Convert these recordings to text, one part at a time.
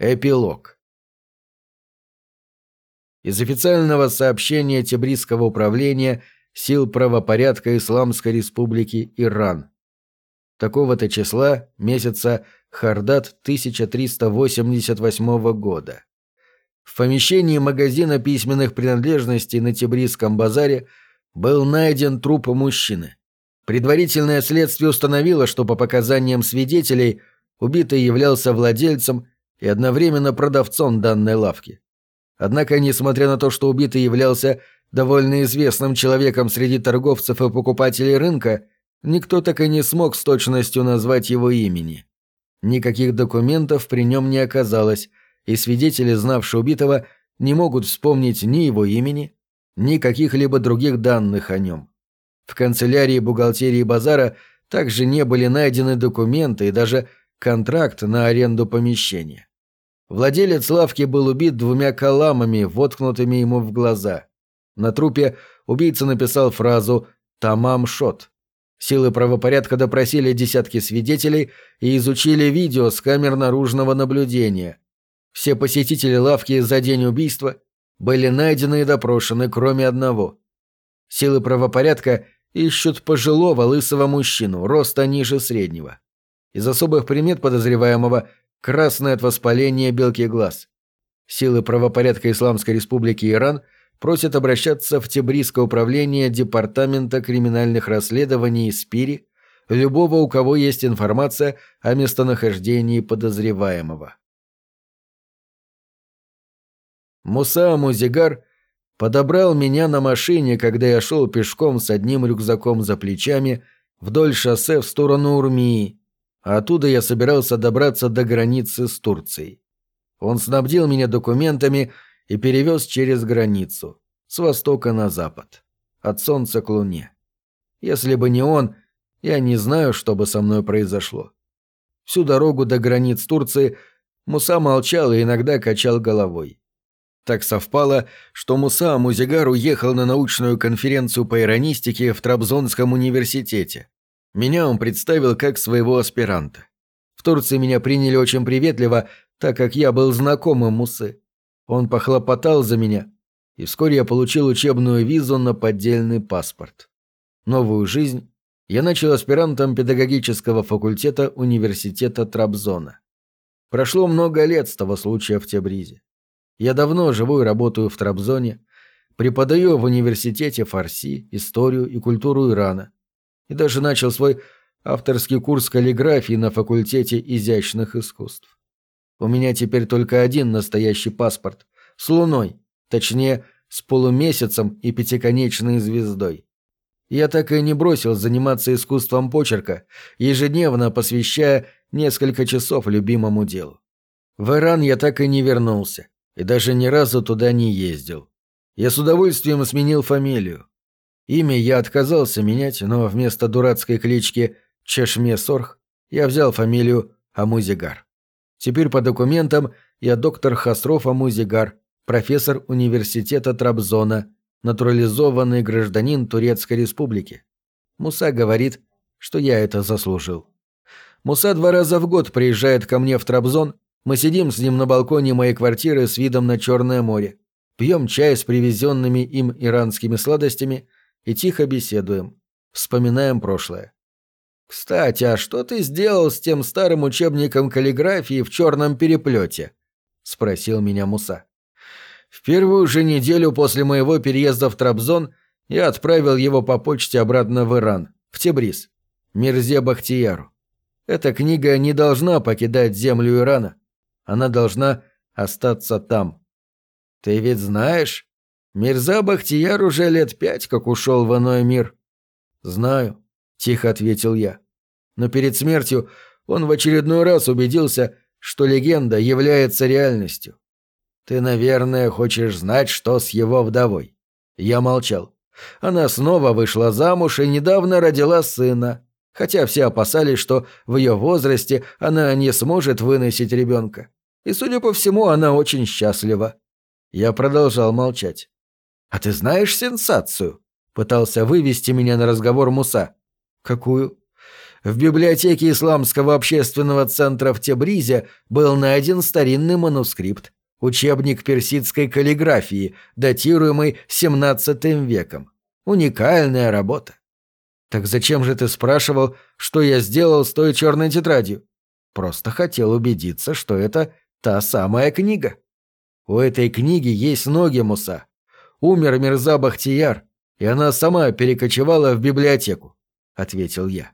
Эпилог. Из официального сообщения Тибрисского управления сил правопорядка Исламской Республики Иран. Такого-то числа месяца Хардат 1388 года. В помещении магазина письменных принадлежностей на Тибрисском базаре был найден труп мужчины. Предварительное следствие установило, что по показаниям свидетелей убитый являлся владельцем и одновременно продавцом данной лавки. Однако, несмотря на то, что убитый являлся довольно известным человеком среди торговцев и покупателей рынка, никто так и не смог с точностью назвать его имени. Никаких документов при нем не оказалось, и свидетели, знавшие убитого, не могут вспомнить ни его имени, ни каких-либо других данных о нем. В канцелярии бухгалтерии базара также не были найдены документы и даже контракт на аренду помещения. Владелец лавки был убит двумя каламами, воткнутыми ему в глаза. На трупе убийца написал фразу «Тамам шот». Силы правопорядка допросили десятки свидетелей и изучили видео с камер наружного наблюдения. Все посетители лавки за день убийства были найдены и допрошены, кроме одного. Силы правопорядка ищут пожилого лысого мужчину, роста ниже среднего. Из особых примет подозреваемого красное от воспаления белки глаз. Силы правопорядка Исламской Республики Иран просят обращаться в Тебрисское управление Департамента криминальных расследований СПИРИ любого, у кого есть информация о местонахождении подозреваемого. Муса Музигар подобрал меня на машине, когда я шел пешком с одним рюкзаком за плечами вдоль шоссе в сторону Урмии, а оттуда я собирался добраться до границы с Турцией. Он снабдил меня документами и перевез через границу, с востока на запад, от солнца к луне. Если бы не он, я не знаю, что бы со мной произошло. Всю дорогу до границ Турции Муса молчал и иногда качал головой. Так совпало, что Муса Музигар уехал на научную конференцию по иронистике в Трабзонском университете. Меня он представил как своего аспиранта. В Турции меня приняли очень приветливо, так как я был знакомым Мусы. Он похлопотал за меня, и вскоре я получил учебную визу на поддельный паспорт. Новую жизнь я начал аспирантом педагогического факультета университета Трабзона. Прошло много лет с того случая в Тебризе. Я давно живу и работаю в Трабзоне, преподаю в университете фарси, историю и культуру Ирана – и даже начал свой авторский курс каллиграфии на факультете изящных искусств. У меня теперь только один настоящий паспорт – с луной, точнее, с полумесяцем и пятиконечной звездой. Я так и не бросил заниматься искусством почерка, ежедневно посвящая несколько часов любимому делу. В Иран я так и не вернулся, и даже ни разу туда не ездил. Я с удовольствием сменил фамилию. Имя я отказался менять, но вместо дурацкой клички Чешме Сорх я взял фамилию Амузигар. Теперь по документам я доктор Хасров Амузигар, профессор университета Трабзона, натурализованный гражданин Турецкой Республики. Муса говорит, что я это заслужил. Муса два раза в год приезжает ко мне в Трабзон, мы сидим с ним на балконе моей квартиры с видом на Черное море, пьем чай с привезенными им иранскими сладостями – и тихо беседуем. Вспоминаем прошлое. «Кстати, а что ты сделал с тем старым учебником каллиграфии в черном переплете?» — спросил меня Муса. В первую же неделю после моего переезда в Трабзон я отправил его по почте обратно в Иран, в Тебриз, Мирзе Бахтияру. Эта книга не должна покидать землю Ирана. Она должна остаться там. Ты ведь знаешь, Мирза Бахтияр уже лет пять как ушел в иной мир. Знаю, тихо ответил я. Но перед смертью он в очередной раз убедился, что легенда является реальностью. Ты, наверное, хочешь знать, что с его вдовой. Я молчал. Она снова вышла замуж и недавно родила сына, хотя все опасались, что в ее возрасте она не сможет выносить ребенка. И, судя по всему, она очень счастлива. Я продолжал молчать. «А ты знаешь сенсацию?» — пытался вывести меня на разговор Муса. «Какую?» в библиотеке Исламского общественного центра в Тебризе был найден старинный манускрипт, учебник персидской каллиграфии, датируемый XVII веком. Уникальная работа. Так зачем же ты спрашивал, что я сделал с той черной тетрадью? Просто хотел убедиться, что это та самая книга. У этой книги есть ноги, Муса. Умер Мирза Бахтияр, и она сама перекочевала в библиотеку, — ответил я.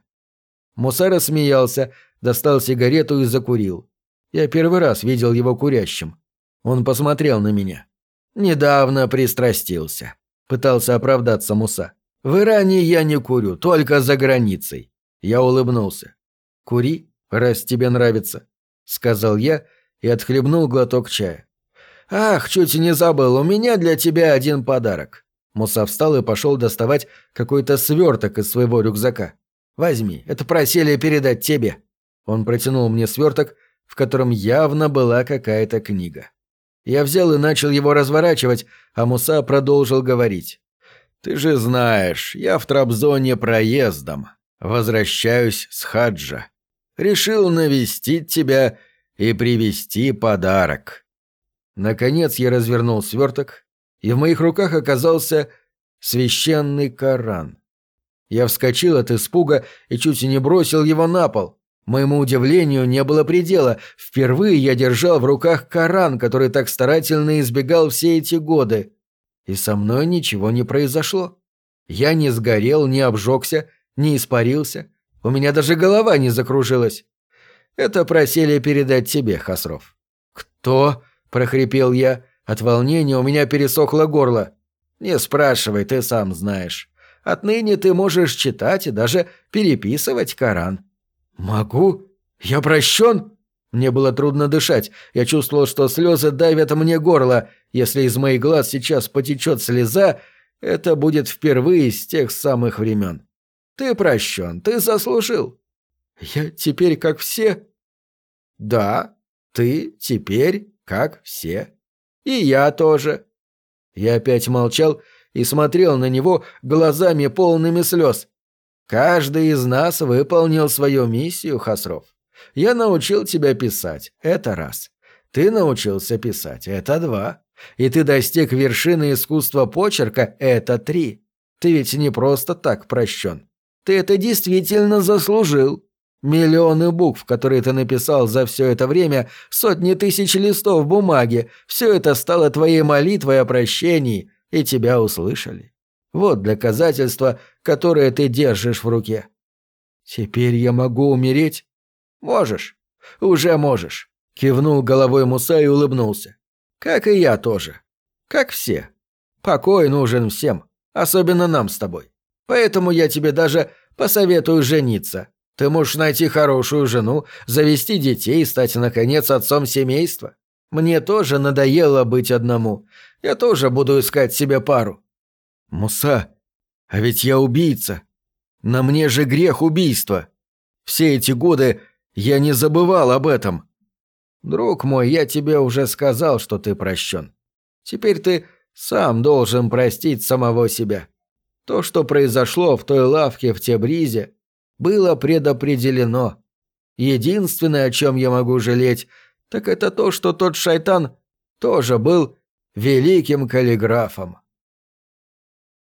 Муса рассмеялся, достал сигарету и закурил. Я первый раз видел его курящим. Он посмотрел на меня. «Недавно пристрастился», — пытался оправдаться Муса. «В Иране я не курю, только за границей». Я улыбнулся. «Кури, раз тебе нравится», — сказал я и отхлебнул глоток чая. «Ах, чуть не забыл, у меня для тебя один подарок». Муса встал и пошел доставать какой-то сверток из своего рюкзака. Возьми, это просили передать тебе». Он протянул мне сверток, в котором явно была какая-то книга. Я взял и начал его разворачивать, а Муса продолжил говорить. «Ты же знаешь, я в Трабзоне проездом. Возвращаюсь с хаджа. Решил навестить тебя и привезти подарок». Наконец я развернул сверток, и в моих руках оказался священный Коран. Я вскочил от испуга и чуть не бросил его на пол. Моему удивлению не было предела. Впервые я держал в руках Коран, который так старательно избегал все эти годы. И со мной ничего не произошло. Я не сгорел, не обжегся, не испарился. У меня даже голова не закружилась. Это просили передать тебе, Хасров. «Кто?» – прохрипел я. От волнения у меня пересохло горло. «Не спрашивай, ты сам знаешь. Отныне ты можешь читать и даже переписывать Коран». «Могу? Я прощен?» Мне было трудно дышать. Я чувствовал, что слезы давят мне горло. Если из моих глаз сейчас потечет слеза, это будет впервые с тех самых времен. Ты прощен, ты заслужил. Я теперь как все? Да, ты теперь как все. И я тоже. Я опять молчал и смотрел на него глазами полными слез. «Каждый из нас выполнил свою миссию, Хасров. Я научил тебя писать, это раз. Ты научился писать, это два. И ты достиг вершины искусства почерка, это три. Ты ведь не просто так прощен. Ты это действительно заслужил. Миллионы букв, которые ты написал за все это время, сотни тысяч листов бумаги, все это стало твоей молитвой о прощении, и тебя услышали. Вот доказательство, которое ты держишь в руке. Теперь я могу умереть? Можешь. Уже можешь. Кивнул головой Муса и улыбнулся. Как и я тоже. Как все. Покой нужен всем, особенно нам с тобой. Поэтому я тебе даже посоветую жениться. Ты можешь найти хорошую жену, завести детей стать, наконец, отцом семейства. Мне тоже надоело быть одному. Я тоже буду искать себе пару». «Муса, а ведь я убийца. На мне же грех убийства. Все эти годы я не забывал об этом». «Друг мой, я тебе уже сказал, что ты прощен. Теперь ты сам должен простить самого себя. То, что произошло в той лавке в Тебризе, было предопределено. Единственное, о чем я могу жалеть – так это то, что тот шайтан тоже был великим каллиграфом.